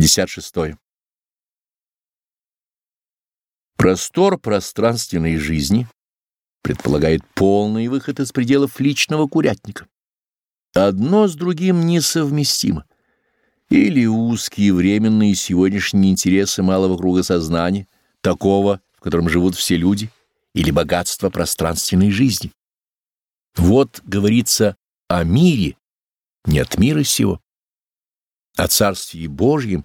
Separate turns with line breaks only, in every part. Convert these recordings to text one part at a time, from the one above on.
56. Простор пространственной жизни предполагает полный выход из пределов личного курятника. Одно с другим несовместимо. Или узкие временные сегодняшние интересы малого круга сознания, такого, в котором живут все люди, или богатство пространственной жизни. Вот говорится о мире, не от мира сего о Царстве Божьем,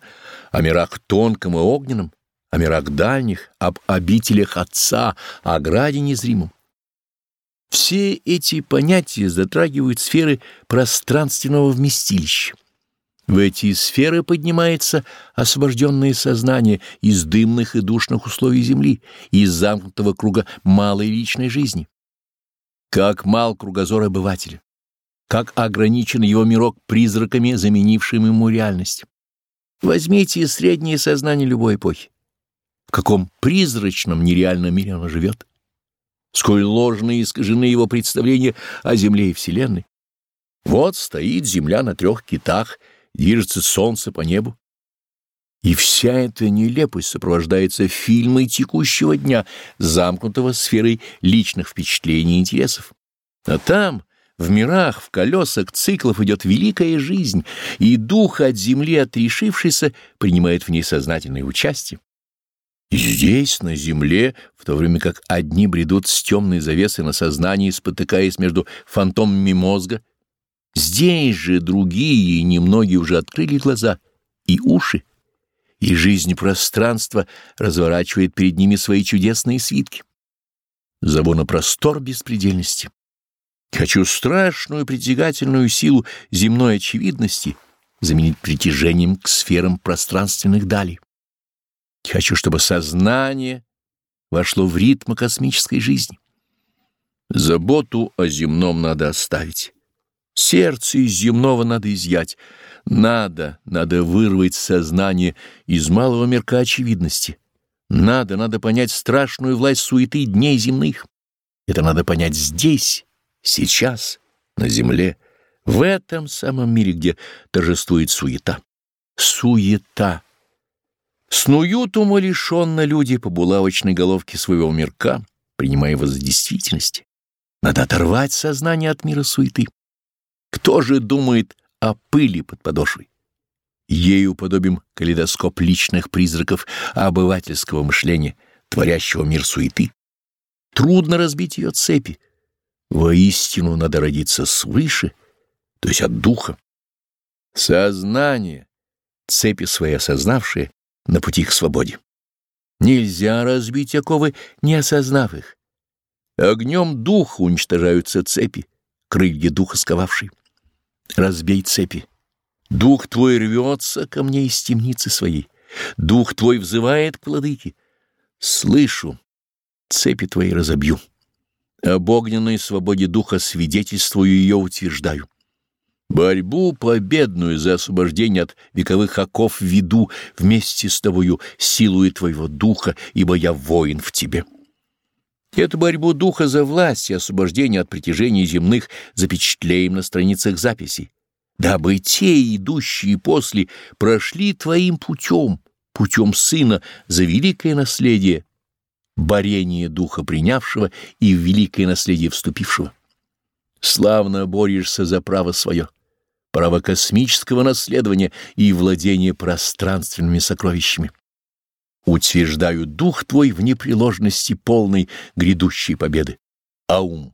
о мирах тонком и огненном, о мирах дальних, об обителях Отца, о граде незримом. Все эти понятия затрагивают сферы пространственного вместилища. В эти сферы поднимается освобожденное сознание из дымных и душных условий Земли, из замкнутого круга малой личной жизни. Как мал кругозор обывателя как ограничен его мирок призраками, заменившими ему реальность. Возьмите среднее сознание любой эпохи. В каком призрачном, нереальном мире оно живет? Сколь ложные и искажены его представления о Земле и Вселенной. Вот стоит Земля на трех китах, движется солнце по небу. И вся эта нелепость сопровождается фильмой текущего дня, замкнутого сферой личных впечатлений и интересов. А там в мирах, в колесах циклов идет великая жизнь, и дух от земли отрешившийся принимает в ней сознательное участие. Здесь, на земле, в то время как одни бредут с темной завесой на сознании, спотыкаясь между фантомами мозга, здесь же другие и немногие уже открыли глаза и уши, и жизнь пространства разворачивает перед ними свои чудесные свитки. Зову на простор беспредельности. Хочу страшную притягательную силу земной очевидности заменить притяжением к сферам пространственных далей. Хочу, чтобы сознание вошло в ритм космической жизни. Заботу о земном надо оставить. Сердце из земного надо изъять. Надо, надо вырвать сознание из малого мирка очевидности. Надо, надо понять страшную власть суеты дней земных. Это надо понять здесь, сейчас, на земле, в этом самом мире, где торжествует суета. Суета. Снуют умалишенно люди по булавочной головке своего мирка, принимая его за действительность. Надо оторвать сознание от мира суеты. Кто же думает о пыли под подошвой? Ею подобим калейдоскоп личных призраков обывательского мышления, творящего мир суеты. Трудно разбить ее цепи, Воистину надо родиться свыше, то есть от духа. Сознание, цепи свои осознавшие, на пути к свободе. Нельзя разбить оковы, не осознав их. Огнем духа уничтожаются цепи, крылья духа сковавшие. Разбей цепи. Дух твой рвется ко мне из темницы своей. Дух твой взывает к владыке. Слышу, цепи твои разобью. Об огненной свободе духа свидетельствую и ее утверждаю. Борьбу победную за освобождение от вековых оков веду вместе с тобою силою твоего духа, ибо я воин в тебе. Эту борьбу духа за власть и освобождение от притяжений земных запечатлеем на страницах записей, дабы те, идущие после, прошли твоим путем, путем сына за великое наследие борение духа принявшего и в великое наследие вступившего. Славно борешься за право свое, право космического наследования и владения пространственными сокровищами. Утверждаю дух твой в непреложности полной грядущей победы. Аум.